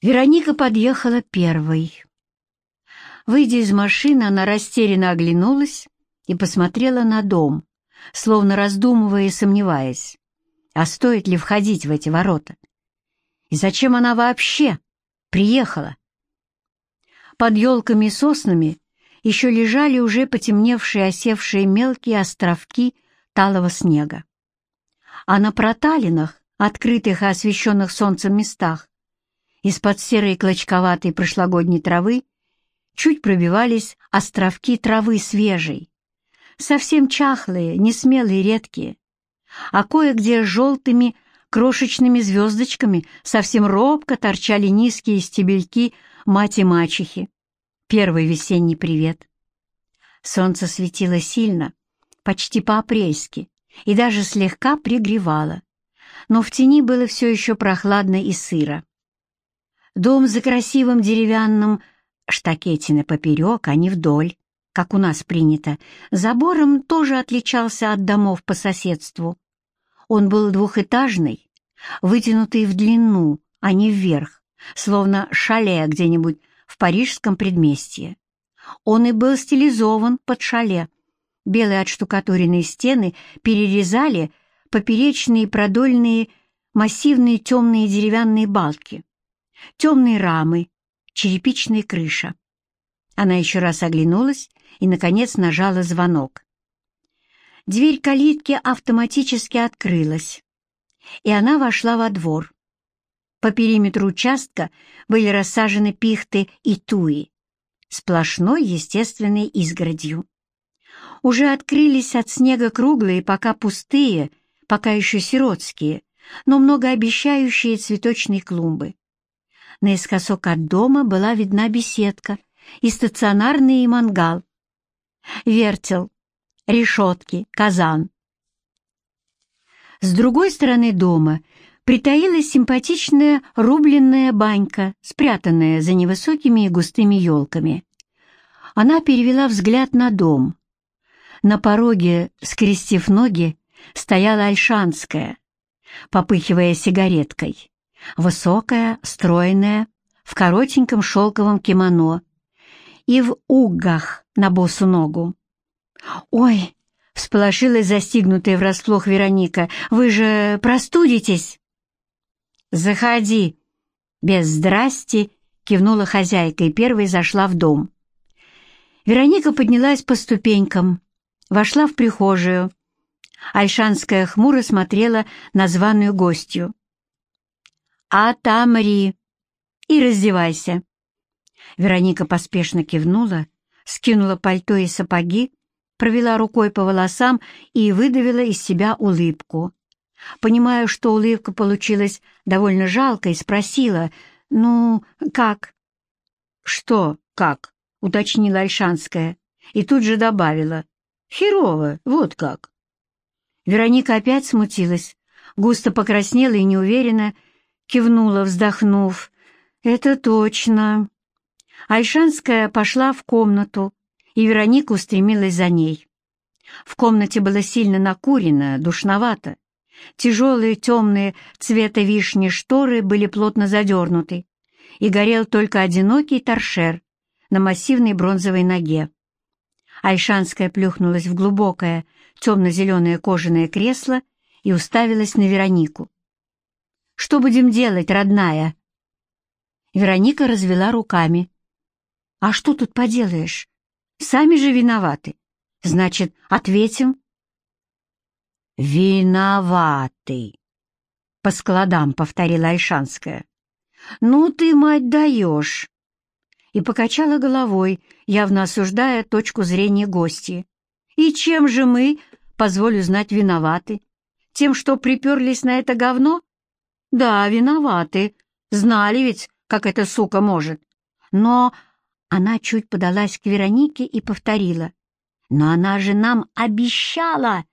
Вероника подъехала первой. Выйдя из машины, она растерянно оглянулась и посмотрела на дом, словно раздумывая и сомневаясь, а стоит ли входить в эти ворота. И зачем она вообще приехала? Под елками и соснами еще лежали уже потемневшие осевшие мелкие островки талого снега. А на проталинах, открытых и освещенных солнцем местах, из-под серой клочковатой прошлогодней травы чуть пробивались островки травы свежей, совсем чахлые, несмелые, редкие, а кое-где желтыми крошечными звездочками совсем робко торчали низкие стебельки мати-мачехи. Первый весенний привет. Солнце светило сильно, почти по-апрельски, и даже слегка пригревало, но в тени было все еще прохладно и сыро. Дом за красивым деревянным штакетины поперек, а не вдоль, как у нас принято, забором тоже отличался от домов по соседству. Он был двухэтажный, вытянутый в длину, а не вверх, словно шале где-нибудь в парижском предместье. Он и был стилизован под шале. Белые отштукатуренные стены перерезали поперечные продольные массивные темные деревянные балки, темные рамы, черепичная крыша. Она еще раз оглянулась и, наконец, нажала звонок. Дверь калитки автоматически открылась, и она вошла во двор. По периметру участка были рассажены пихты и туи, сплошной естественной изгородью. Уже открылись от снега круглые, пока пустые, пока еще сиротские, но многообещающие цветочные клумбы. Наискосок от дома была видна беседка и стационарный мангал, вертел, решетки, казан. С другой стороны дома притаилась симпатичная рубленная банька, спрятанная за невысокими и густыми елками. Она перевела взгляд на дом. На пороге, скрестив ноги, стояла Альшанская, попыхивая сигареткой. Высокая, стройная, в коротеньком шелковом кимоно и в уггах на босу ногу. «Ой!» — всполошилась застигнутая врасплох Вероника. «Вы же простудитесь!» «Заходи!» Без «здрасти» кивнула хозяйка и первой зашла в дом. Вероника поднялась по ступенькам, вошла в прихожую. Альшанская хмуро смотрела на званую гостью. «Атамри!» «И раздевайся!» Вероника поспешно кивнула, скинула пальто и сапоги, провела рукой по волосам и выдавила из себя улыбку. Понимая, что улыбка получилась довольно жалкой, спросила, «Ну, как?» «Что «как?» — уточнила Альшанская и тут же добавила, «Херово, вот как». Вероника опять смутилась, густо покраснела и неуверенно кивнула, вздохнув. «Это точно». Альшанская пошла в комнату, и Вероника устремилась за ней. В комнате было сильно накурено, душновато. Тяжелые темные цвета вишни шторы были плотно задернуты, и горел только одинокий торшер на массивной бронзовой ноге. Альшанская плюхнулась в глубокое темно-зеленое кожаное кресло и уставилась на Веронику. «Что будем делать, родная?» Вероника развела руками. «А что тут поделаешь? Сами же виноваты. Значит, ответим?» «Виноваты!» — по складам повторила Альшанская. «Ну ты, мать, даешь!» И покачала головой, явно осуждая точку зрения гости. «И чем же мы, позволю знать, виноваты? Тем, что приперлись на это говно? Да, виноваты. Знали ведь, как эта сука может. Но она чуть подалась к Веронике и повторила. Но она же нам обещала,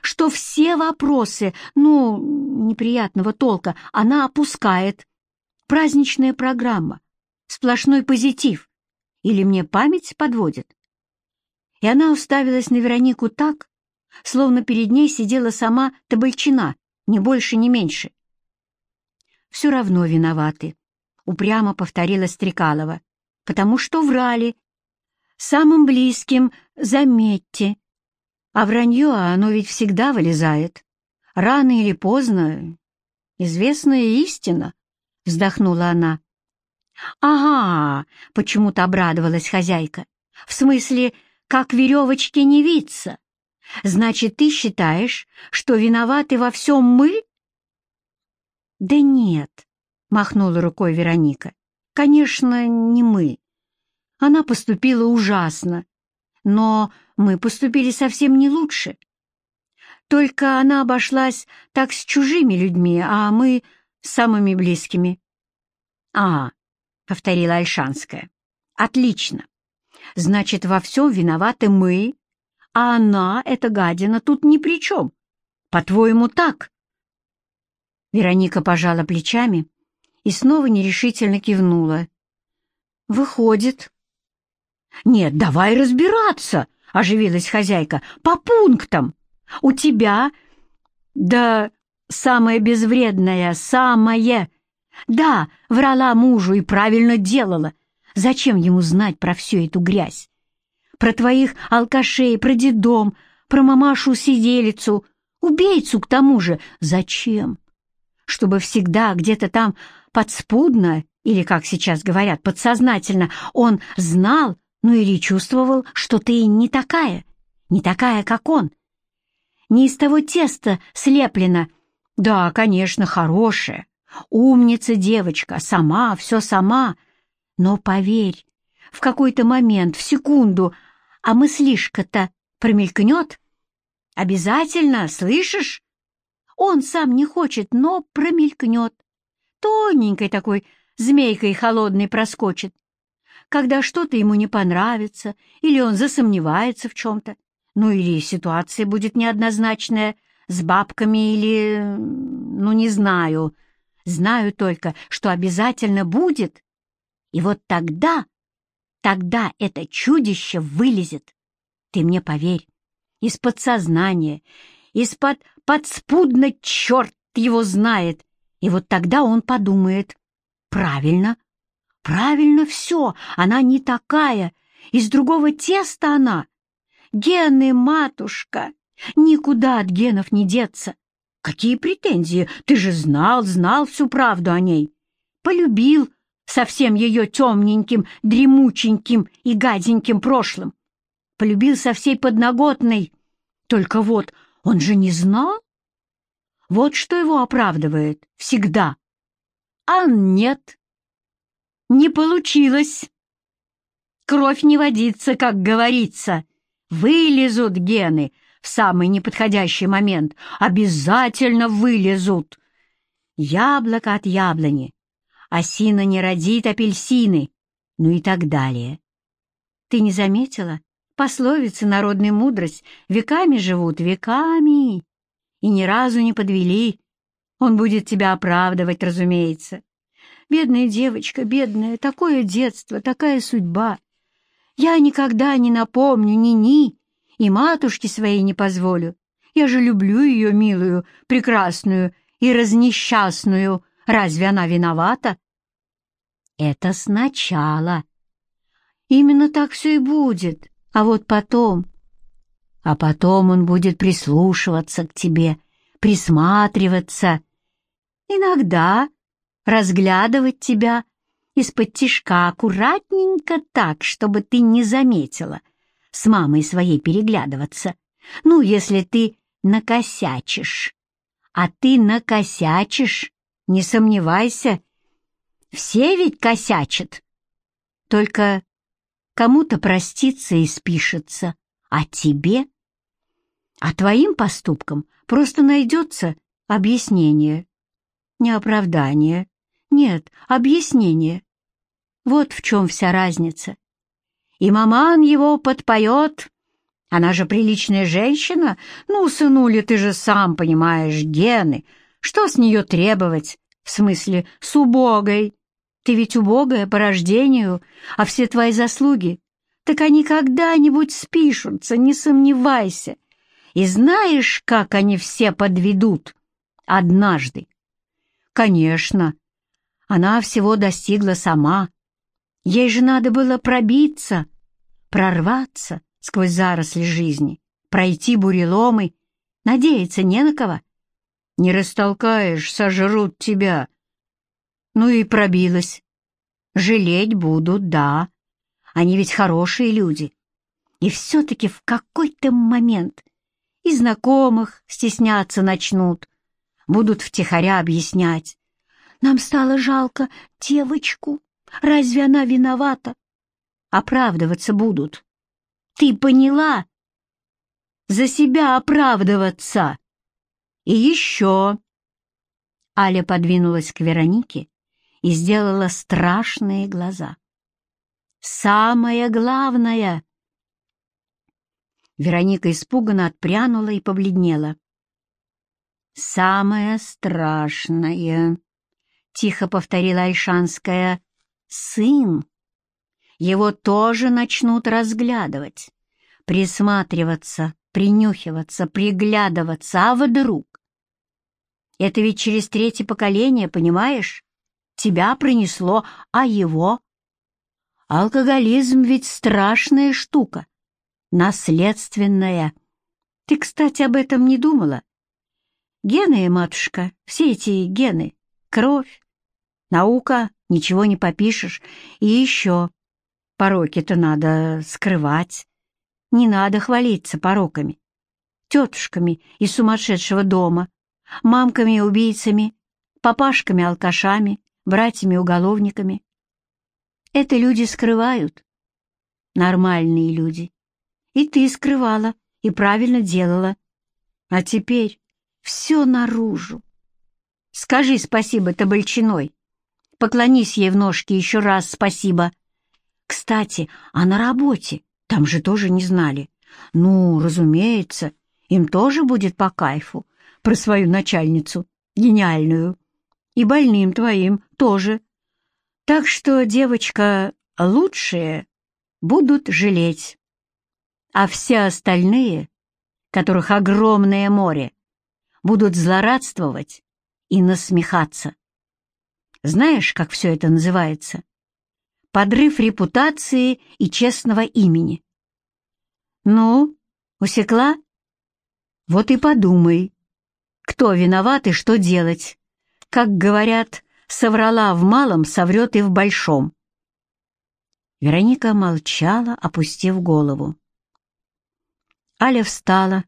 что все вопросы, ну, неприятного толка, она опускает. Праздничная программа, сплошной позитив. Или мне память подводит? И она уставилась на Веронику так, словно перед ней сидела сама Табальчина, ни больше, ни меньше. Все равно виноваты. — упрямо повторила Стрекалова. «Потому что врали. Самым близким, заметьте. А вранье, оно ведь всегда вылезает. Рано или поздно. Известная истина», — вздохнула она. «Ага», — почему-то обрадовалась хозяйка. «В смысле, как веревочки не виться. Значит, ты считаешь, что виноваты во всем мы?» «Да нет», — махнула рукой Вероника. «Конечно, не мы. Она поступила ужасно, но мы поступили совсем не лучше. Только она обошлась так с чужими людьми, а мы с самыми близкими». «А, — повторила Альшанская. «Отлично. Значит, во всем виноваты мы, а она, эта гадина, тут ни при чем. По-твоему, так?» Вероника пожала плечами и снова нерешительно кивнула. «Выходит». «Нет, давай разбираться», — оживилась хозяйка, — «по пунктам. У тебя...» «Да самое безвредное, самое...» Да, врала мужу и правильно делала. Зачем ему знать про всю эту грязь? Про твоих алкашей, про дедом, про мамашу-сиделицу, убийцу к тому же. Зачем? Чтобы всегда где-то там подспудно, или, как сейчас говорят, подсознательно, он знал, ну или чувствовал, что ты не такая, не такая, как он. Не из того теста слеплена. Да, конечно, хорошая, Умница девочка, сама, все сама. Но поверь, в какой-то момент, в секунду, а мыслишка-то промелькнет. Обязательно, слышишь? Он сам не хочет, но промелькнет. Тоненькой такой змейкой холодной проскочит. Когда что-то ему не понравится, или он засомневается в чем-то, ну или ситуация будет неоднозначная, с бабками или... ну не знаю, Знаю только, что обязательно будет. И вот тогда, тогда это чудище вылезет. Ты мне поверь. Из подсознания, из-под подспудно черт его знает. И вот тогда он подумает. Правильно, правильно все, она не такая, из другого теста она. Гены, матушка, никуда от генов не деться. Какие претензии? Ты же знал, знал всю правду о ней. Полюбил совсем ее темненьким, дремученьким и гаденьким прошлым. Полюбил со всей подноготной. Только вот он же не знал. Вот что его оправдывает всегда. А нет, не получилось. Кровь не водится, как говорится. Вылезут гены — в самый неподходящий момент обязательно вылезут. Яблоко от яблони, осина не родит апельсины, ну и так далее. Ты не заметила? Пословицы народной мудрость веками живут, веками, и ни разу не подвели. Он будет тебя оправдывать, разумеется. Бедная девочка, бедная, такое детство, такая судьба. Я никогда не напомню ни-ни, и матушке своей не позволю. Я же люблю ее, милую, прекрасную и разнесчастную. Разве она виновата? Это сначала. Именно так все и будет. А вот потом... А потом он будет прислушиваться к тебе, присматриваться. Иногда разглядывать тебя из-под тишка аккуратненько так, чтобы ты не заметила — с мамой своей переглядываться. Ну, если ты накосячишь. А ты накосячишь, не сомневайся. Все ведь косячат. Только кому-то проститься и спишется, а тебе? А твоим поступкам просто найдется объяснение. Не оправдание. Нет, объяснение. Вот в чем вся разница и маман его подпоет. Она же приличная женщина. Ну, сынуля, ты же сам понимаешь, гены. Что с нее требовать? В смысле, с убогой. Ты ведь убогая по рождению, а все твои заслуги, так они когда-нибудь спишутся, не сомневайся. И знаешь, как они все подведут? Однажды. Конечно, Она всего достигла сама. Ей же надо было пробиться, прорваться сквозь заросли жизни, пройти буреломы, надеяться не на кого. Не растолкаешь, сожрут тебя. Ну и пробилась. Жалеть будут, да. Они ведь хорошие люди. И все-таки в какой-то момент и знакомых стесняться начнут, будут втихаря объяснять. Нам стало жалко девочку. Разве она виновата? Оправдываться будут. Ты поняла? За себя оправдываться. И еще. Аля подвинулась к Веронике и сделала страшные глаза. «Самое главное!» Вероника испуганно отпрянула и побледнела. «Самое страшное!» — тихо повторила Альшанская. «Сын! Его тоже начнут разглядывать, присматриваться, принюхиваться, приглядываться, а вдруг? Это ведь через третье поколение, понимаешь? Тебя пронесло, а его? Алкоголизм ведь страшная штука, наследственная. Ты, кстати, об этом не думала? Гены, матушка, все эти гены, кровь, наука, ничего не попишешь. И еще, пороки-то надо скрывать. Не надо хвалиться пороками, тетушками из сумасшедшего дома, мамками-убийцами, папашками-алкашами, братьями-уголовниками. Это люди скрывают. Нормальные люди. И ты скрывала, и правильно делала. А теперь все наружу. Скажи спасибо Табальчиной. Поклонись ей в ножки еще раз спасибо. Кстати, а на работе? Там же тоже не знали. Ну, разумеется, им тоже будет по кайфу про свою начальницу, гениальную и больным твоим тоже. Так что, девочка, лучшие будут жалеть, а все остальные, которых огромное море, будут злорадствовать и насмехаться. Знаешь, как все это называется? Подрыв репутации и честного имени. Ну, усекла? Вот и подумай, кто виноват и что делать. Как говорят, соврала в малом, соврет и в большом. Вероника молчала, опустив голову. Аля встала,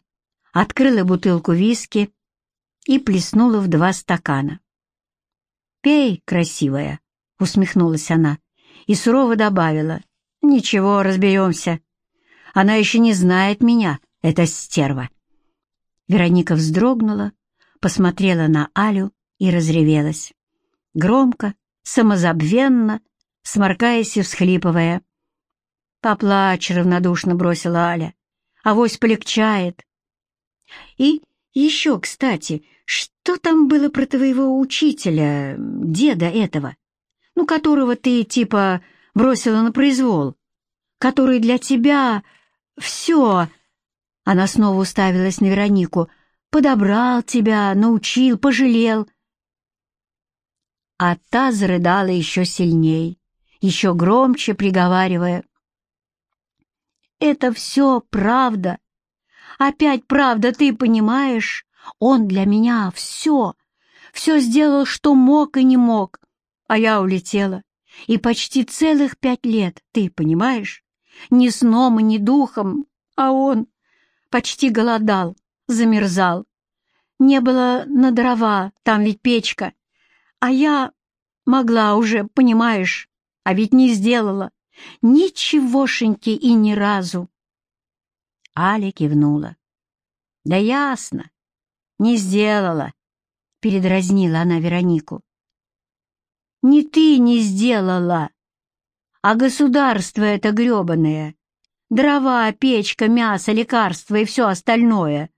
открыла бутылку виски и плеснула в два стакана. «Пей, красивая», — усмехнулась она и сурово добавила. «Ничего, разберемся. Она еще не знает меня, эта стерва». Вероника вздрогнула, посмотрела на Алю и разревелась. Громко, самозабвенно, сморкаясь и всхлипывая. «Поплачь», — равнодушно бросила Аля, — «авось полегчает». «И еще, кстати, что там было про твоего учителя, деда этого, ну, которого ты, типа, бросила на произвол, который для тебя все...» Она снова уставилась на Веронику. «Подобрал тебя, научил, пожалел а та зарыдала еще сильней, еще громче приговаривая. «Это все правда. Опять правда, ты понимаешь? Он для меня все, все сделал, что мог и не мог, а я улетела. И почти целых пять лет, ты понимаешь? Ни сном и ни духом, а он почти голодал, замерзал. Не было на дрова, там ведь печка, а я могла уже, понимаешь, а ведь не сделала. Ничегошеньки и ни разу. Аля кивнула. «Да ясно, не сделала», — передразнила она Веронику. «Не ты не сделала, а государство это гребаное. Дрова, печка, мясо, лекарства и все остальное.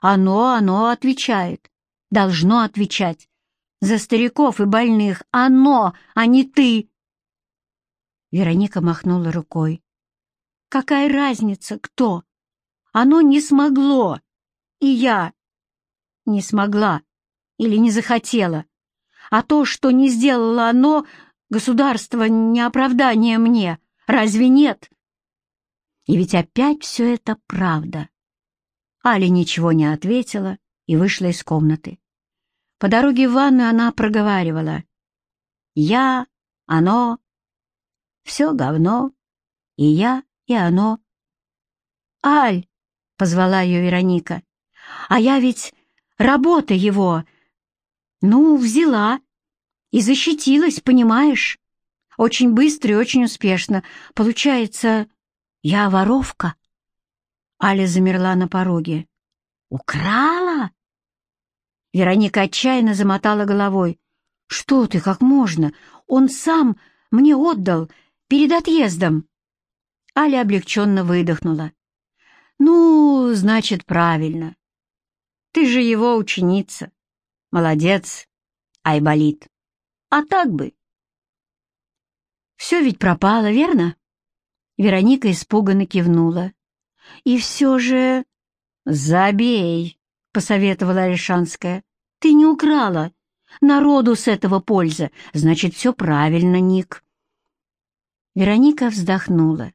Оно, оно отвечает, должно отвечать за стариков и больных оно, а не ты!» Вероника махнула рукой. «Какая разница, кто? Оно не смогло, и я не смогла или не захотела. А то, что не сделало оно, государство, не оправдание мне. Разве нет? И ведь опять все это правда. Аля ничего не ответила и вышла из комнаты. По дороге в ванную она проговаривала. «Я, оно, все говно, и я, и оно». «Аль!» — позвала ее Вероника. «А я ведь работа его, ну, взяла и защитилась, понимаешь? Очень быстро и очень успешно. Получается, я воровка?» Аля замерла на пороге. «Украла?» Вероника отчаянно замотала головой. «Что ты, как можно? Он сам мне отдал перед отъездом». Аля облегченно выдохнула. «Ну, значит, правильно. Ты же его ученица. Молодец, Айболит. А так бы...» «Все ведь пропало, верно?» Вероника испуганно кивнула. «И все же...» «Забей!» — посоветовала Альшанская. «Ты не украла. Народу с этого польза. Значит, все правильно, Ник». Вероника вздохнула.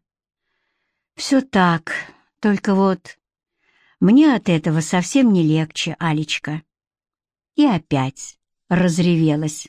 «Все так, только вот мне от этого совсем не легче, Алечка». И опять разревелась.